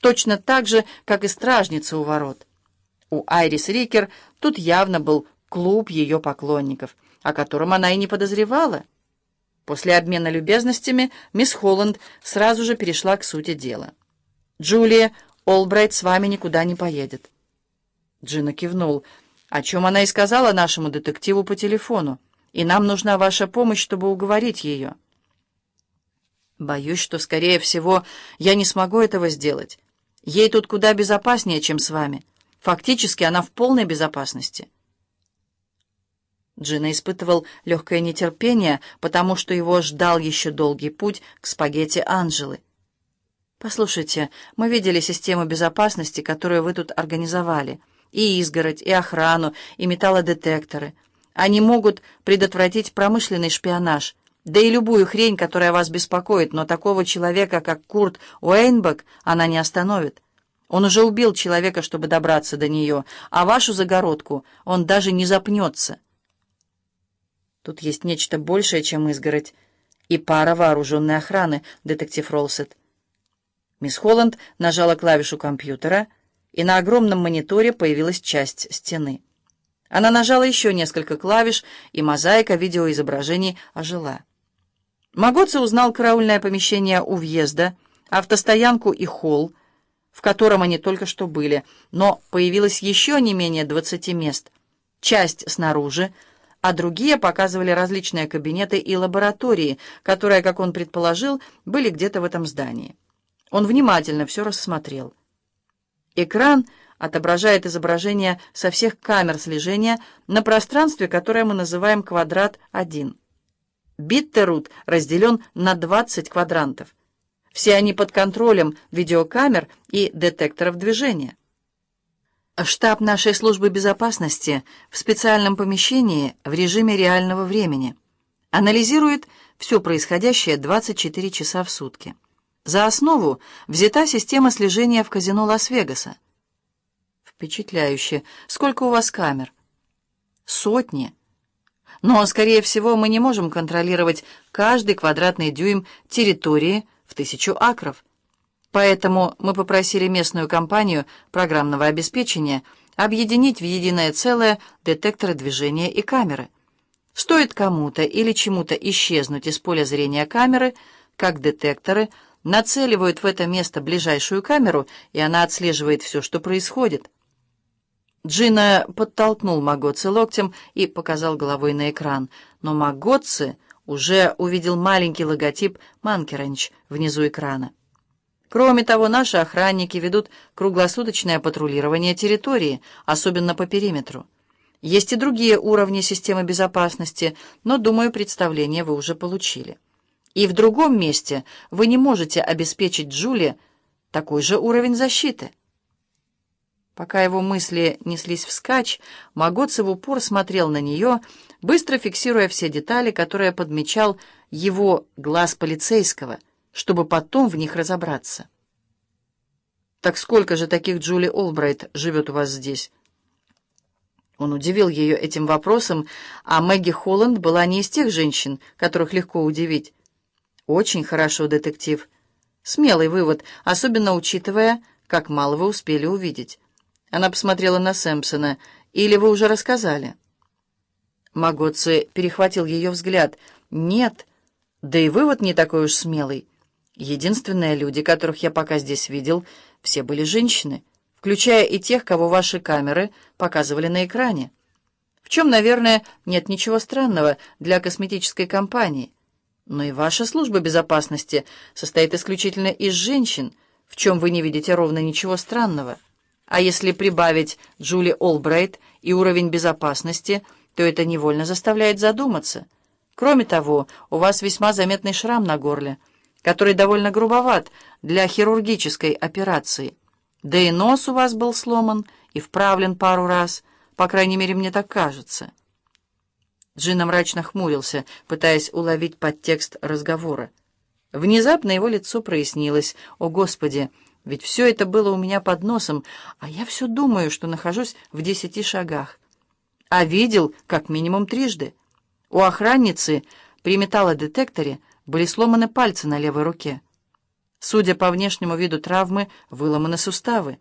Точно так же, как и стражница у ворот. У Айрис Рикер тут явно был клуб ее поклонников, о котором она и не подозревала. После обмена любезностями мисс Холланд сразу же перешла к сути дела. «Джулия, Олбрайт с вами никуда не поедет». Джина кивнул, о чем она и сказала нашему детективу по телефону, и нам нужна ваша помощь, чтобы уговорить ее. Боюсь, что, скорее всего, я не смогу этого сделать. Ей тут куда безопаснее, чем с вами. Фактически она в полной безопасности. Джина испытывал легкое нетерпение, потому что его ждал еще долгий путь к спагетти Анжелы. «Послушайте, мы видели систему безопасности, которую вы тут организовали, и изгородь, и охрану, и металлодетекторы. Они могут предотвратить промышленный шпионаж, да и любую хрень, которая вас беспокоит, но такого человека, как Курт Уэйнбек, она не остановит. Он уже убил человека, чтобы добраться до нее, а вашу загородку он даже не запнется». Тут есть нечто большее, чем изгородь, и пара вооруженной охраны, детектив Ролсет. Мисс Холланд нажала клавишу компьютера, и на огромном мониторе появилась часть стены. Она нажала еще несколько клавиш, и мозаика видеоизображений ожила. Магоци узнал караульное помещение у въезда, автостоянку и холл, в котором они только что были, но появилось еще не менее двадцати мест. Часть снаружи, а другие показывали различные кабинеты и лаборатории, которые, как он предположил, были где-то в этом здании. Он внимательно все рассмотрел. Экран отображает изображение со всех камер слежения на пространстве, которое мы называем квадрат 1. Биттерут разделен на 20 квадрантов. Все они под контролем видеокамер и детекторов движения. Штаб нашей службы безопасности в специальном помещении в режиме реального времени анализирует все происходящее 24 часа в сутки. За основу взята система слежения в казино Лас-Вегаса. Впечатляюще. Сколько у вас камер? Сотни. Но, скорее всего, мы не можем контролировать каждый квадратный дюйм территории в тысячу акров. Поэтому мы попросили местную компанию программного обеспечения объединить в единое целое детекторы движения и камеры. Стоит кому-то или чему-то исчезнуть из поля зрения камеры, как детекторы нацеливают в это место ближайшую камеру, и она отслеживает все, что происходит. Джина подтолкнул Магоци локтем и показал головой на экран, но Магоци уже увидел маленький логотип «Манкеранч» внизу экрана. Кроме того, наши охранники ведут круглосуточное патрулирование территории, особенно по периметру. Есть и другие уровни системы безопасности, но, думаю, представление вы уже получили. И в другом месте вы не можете обеспечить Джули такой же уровень защиты. Пока его мысли неслись вскачь, Магоцев в упор смотрел на нее, быстро фиксируя все детали, которые подмечал его глаз полицейского — чтобы потом в них разобраться. «Так сколько же таких Джули Олбрайт живет у вас здесь?» Он удивил ее этим вопросом, а Мэгги Холланд была не из тех женщин, которых легко удивить. «Очень хорошо, детектив. Смелый вывод, особенно учитывая, как мало вы успели увидеть». Она посмотрела на Сэмпсона. «Или вы уже рассказали?» Магоци перехватил ее взгляд. «Нет, да и вывод не такой уж смелый. Единственные люди, которых я пока здесь видел, все были женщины, включая и тех, кого ваши камеры показывали на экране. В чем, наверное, нет ничего странного для косметической компании. Но и ваша служба безопасности состоит исключительно из женщин, в чем вы не видите ровно ничего странного. А если прибавить Джули Олбрайт и уровень безопасности, то это невольно заставляет задуматься. Кроме того, у вас весьма заметный шрам на горле — который довольно грубоват для хирургической операции. Да и нос у вас был сломан и вправлен пару раз, по крайней мере, мне так кажется. Джина мрачно хмурился, пытаясь уловить подтекст разговора. Внезапно его лицо прояснилось. «О, Господи! Ведь все это было у меня под носом, а я все думаю, что нахожусь в десяти шагах. А видел как минимум трижды. У охранницы при металлодетекторе — были сломаны пальцы на левой руке. Судя по внешнему виду травмы, выломаны суставы.